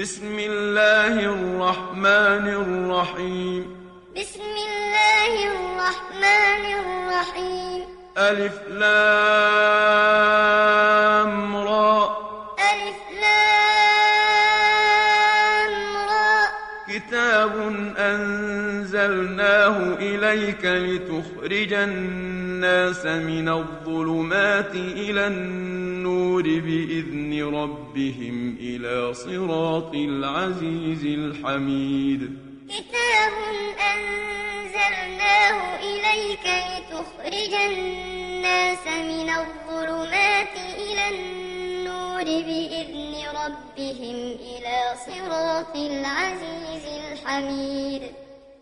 بسم الله الرحمن الرحيم. بسم الله الرحمن الرحيم ألف لام را ألف لام را. كتاب أنزلناه إليك لتخرج الناس من الظلمات إلى النور بإذن ربهم إلى صراط العزيز الحميد. كتاب أنزلناه إليك لتخرج الناس من الظلمات إلى النور بإذن ربهم إلى صراط العزيز الحميد.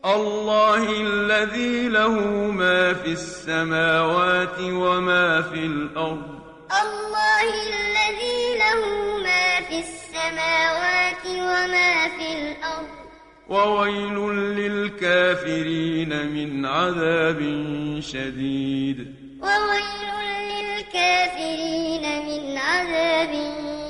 الله الذي له ما في السماوات وما في الأرض. الله الذي له ما في السماوات وما في الأرض. وويل للكافرين من عذاب شديد. وويل للكافرين من عذاب شديد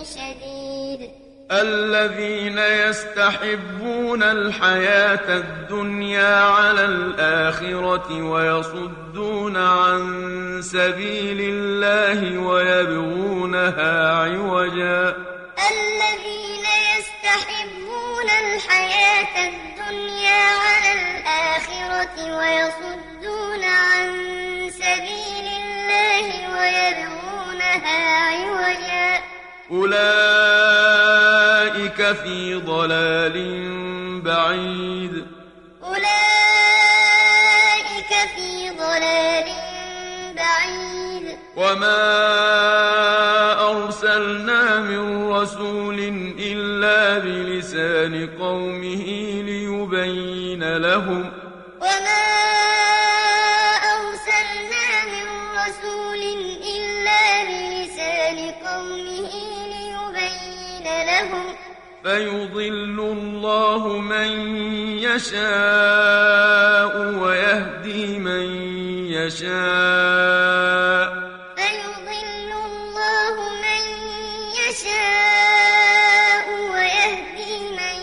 الذين يستحبون الحياة الدنيا على الآخرة ويصدون عن سبيل الله ويبغونها عوجا. الذين يستحبون الحياة الدنيا على الآخرة ويصدون عن سبيل الله ويبغونها عوجا. أولئك في ضلال بعيد. أولئك في ضلال بعيد. وما أرسلنا من رسول إلا بلسان قومه ليبين لهم. وما أرسلنا من رسول إلا بلسان قومه ليبين لهم. فيضل الله من يشاء ويهدي من يشاء. فيضل الله من يشاء ويهدي من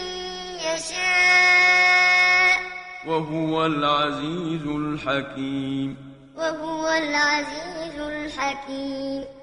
يشاء. وهو العزيز الحكيم. وهو العزيز الحكيم.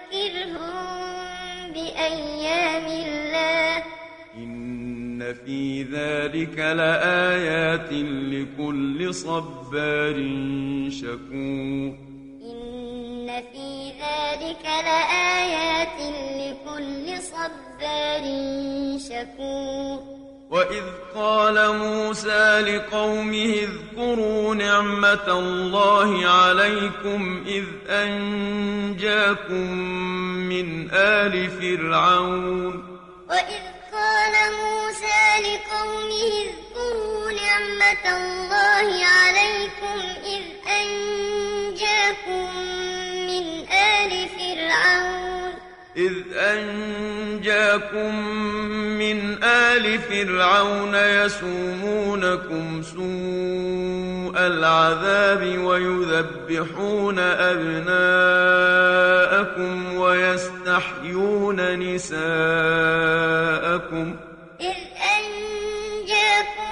بأيام الله. إن في ذلك لآيات لكل صبار شكور. إن في ذلك لآيات لكل صبار شكور. وإذ قال موسى لقومه اذكروا نعمة الله عليكم إذ أنجاكم من آل فرعون وإذ قال موسى لقومه اذكروا نعمة الله عليكم إذ أنجاكم من آل فرعون إذ أنجاكم من آل فرعون يسومونكم سوء العذاب ويذبحون أبناءكم ويستحيون نساءكم إذ أنجاكم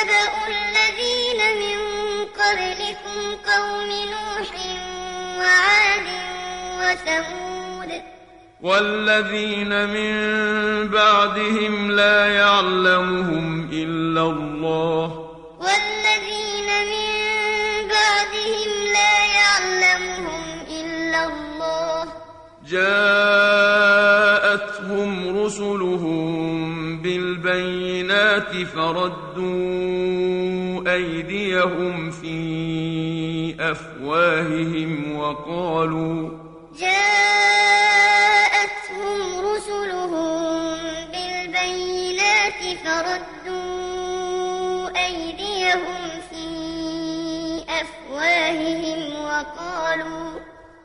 نبأ الذين من قبلكم قوم نوح وعاد وثمود. والذين من بعدهم لا يعلمهم إلا الله. والذين من بعدهم لا يعلمهم إلا الله. جاءتهم رسلهم بالبينات فردوا أيديهم في أفواههم وقالوا جاءتهم رسلهم بالبينات فردوا أيديهم في أفواههم وقالوا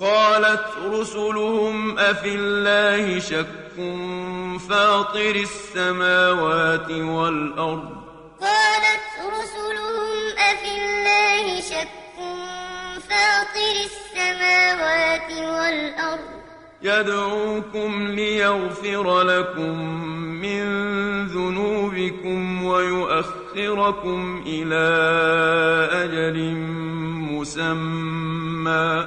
قالت رسلهم أفي الله شك فاطر السماوات والأرض؟ قالت رسلهم أفي الله شك فاطر السماوات والأرض؟ يدعوكم ليغفر لكم من ذنوبكم ويؤخركم إلى أجل مسمى.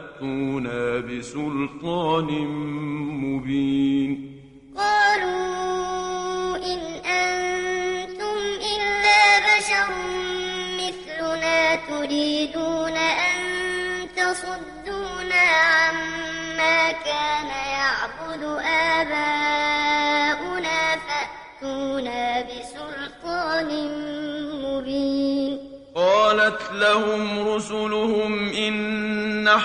فأتونا بسلطان مبين. قالوا إن أنتم إلا بشر مثلنا تريدون أن تصدونا عما كان يعبد آباؤنا فأتونا بسلطان مبين. قالت لهم رسلهم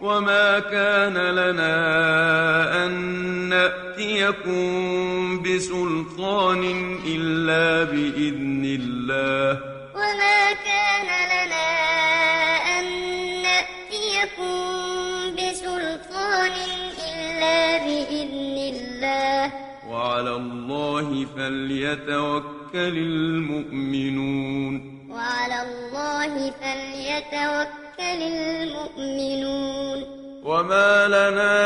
وما كان لنا أن نأتيكم بسلطان إلا بإذن الله. وما كان لنا أن نأتيكم بسلطان إلا بإذن الله. وعلى الله فليتوكل المؤمنون. وعلى الله وما لنا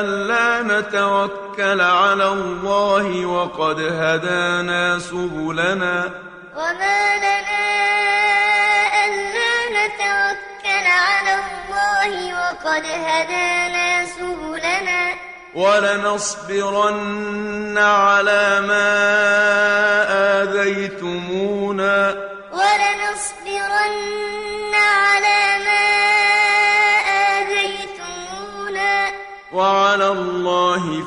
ألا نتوكل على الله وقد هدانا سبلنا وما لنا ألا نتوكل على الله وقد هدانا سبلنا ولنصبرن على ما آذيتمونا ولنصبرن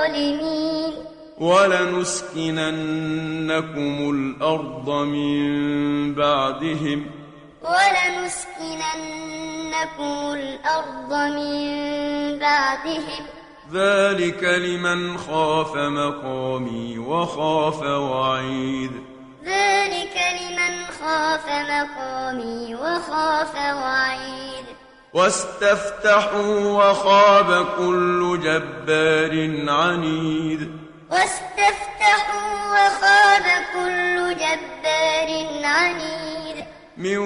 الظالمين. ولنسكننكم الأرض من بعدهم. ولنسكننكم الأرض من بعدهم. ذلك لمن خاف مقامي وخاف وعيد. ذلك لمن خاف مقامي وخاف وعيد. واستفتحوا وخاب كل جبار عنيد. واستفتحوا وخاب كل جبار عنيد. من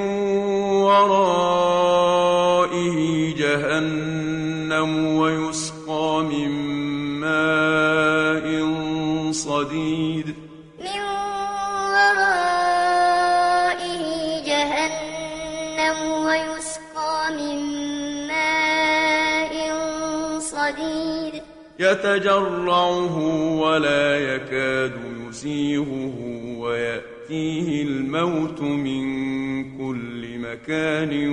ورائه جهنم ويسقى من ماء صديد. يتجرعه ولا يكاد يسيغه ويأتيه الموت من كل مكان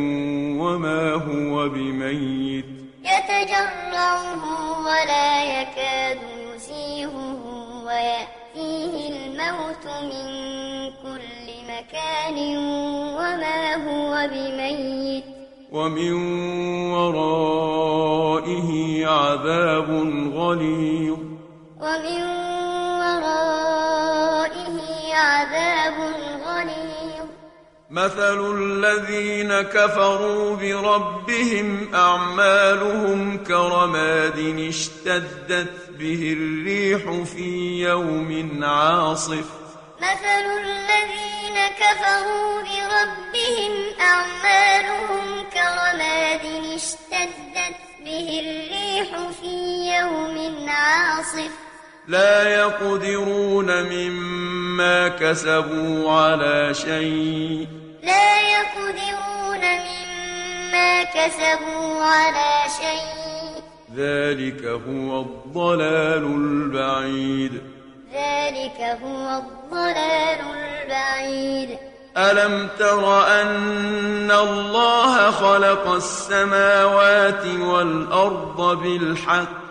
وما هو بميت. يتجرعه ولا يكاد يسيغه ويأتيه الموت من كل مكان وما هو بميت. ومن ورائه عذاب غليظ. ومن ورائه عذاب غليظ. مثل الذين كفروا بربهم أعمالهم كرماد اشتدت به الريح في يوم عاصف. مثل الذين كفروا بربهم أعمالهم لا يقدرون مما كسبوا على شيء. لا يقدرون مما كسبوا على شيء. ذلك هو الضلال البعيد. ذلك هو الضلال البعيد. ألم تر أن الله خلق السماوات والأرض بالحق؟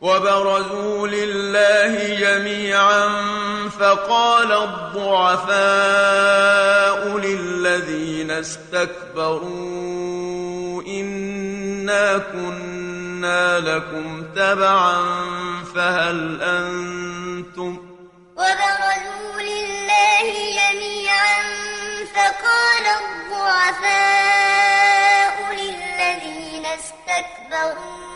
وبرزوا لله جميعا فقال الضعفاء للذين استكبروا إنا كنا لكم تبعا فهل أنتم وبرزوا لله جميعا فقال الضعفاء للذين استكبروا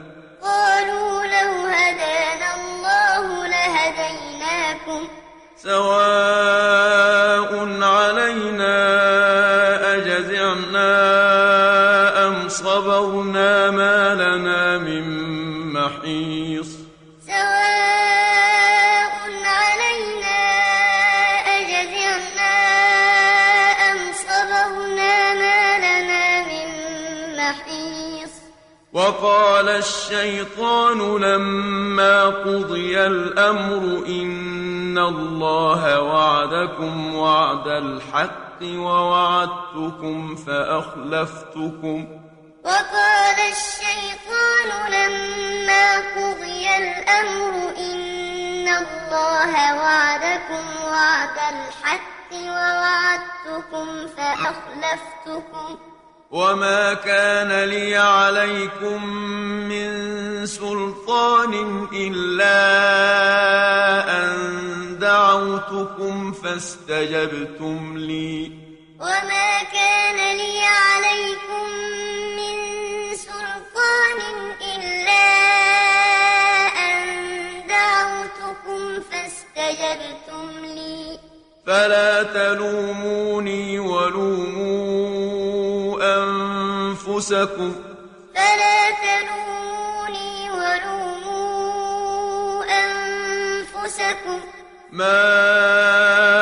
سواء علينا أجزعنا أم صبرنا ما لنا من محيص سواء علينا أجزعنا أم صبرنا ما لنا من محيص وقال الشيطان لما قضي الأمر إن الله وعدكم وعد الحق ووعدتكم فأخلفتكم وقال الشيطان لما قضي الأمر إن الله وعدكم وعد الحق ووعدتكم فأخلفتكم وما كان لي عليكم من سلطان إلا أن دعوتكم فاستجبتم لي. وما كان لي عليكم من سلطان إلا أن دعوتكم فاستجبتم لي. فلا تلوموني ولوموا أنفسكم. فلا تلوموني ولوموا أنفسكم. ما